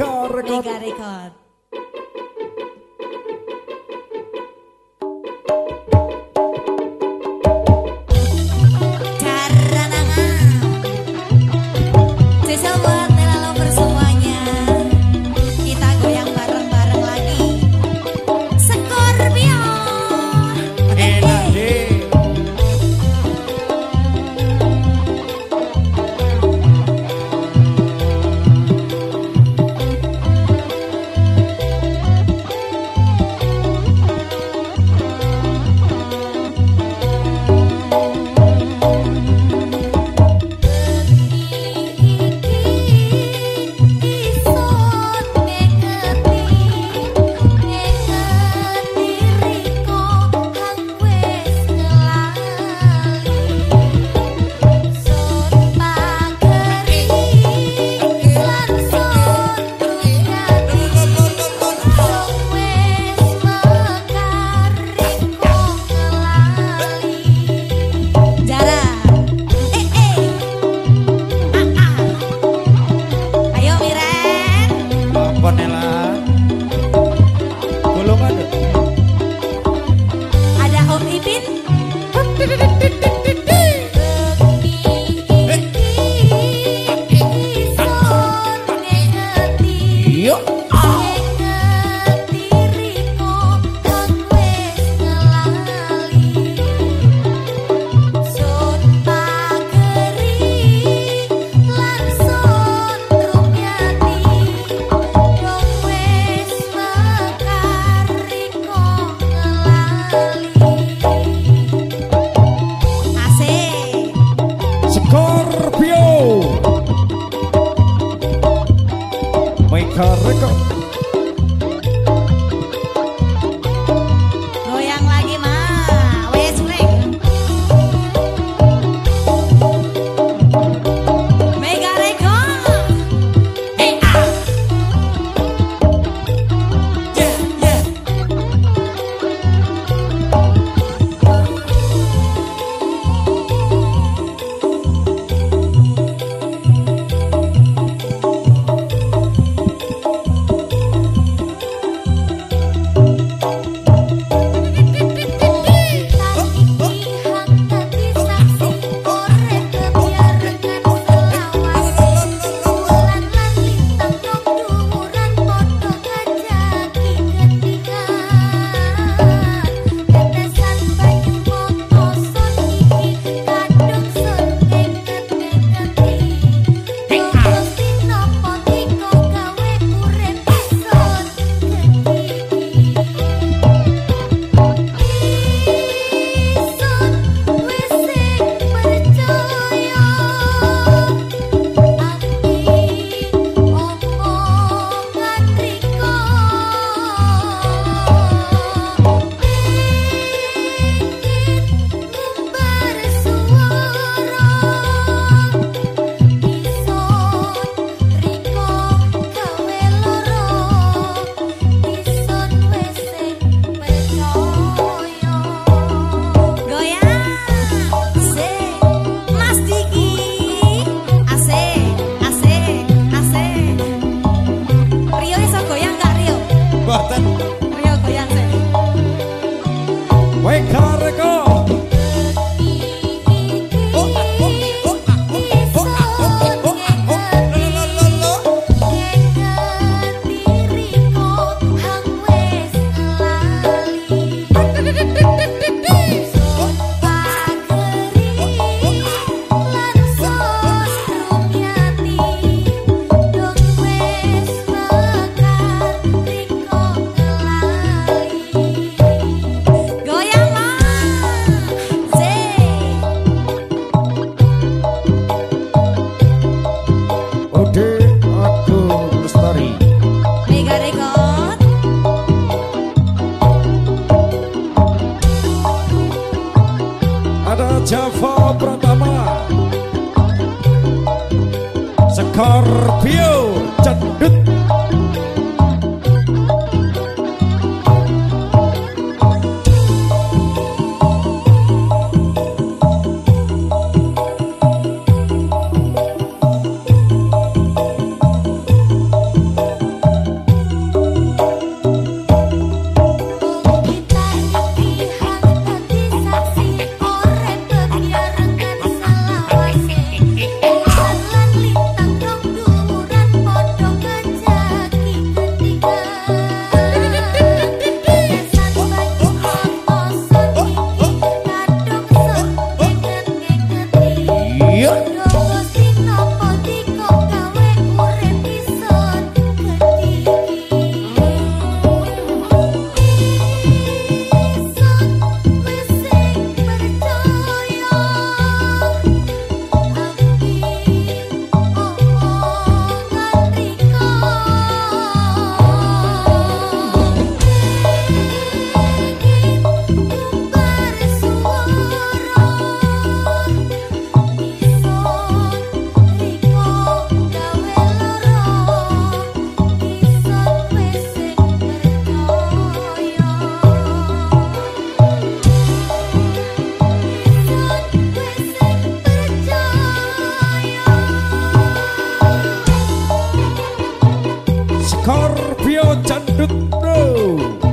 Mega Record. Mega Record. corta. Java Pratama. Scorpio Skorpio Candut Bro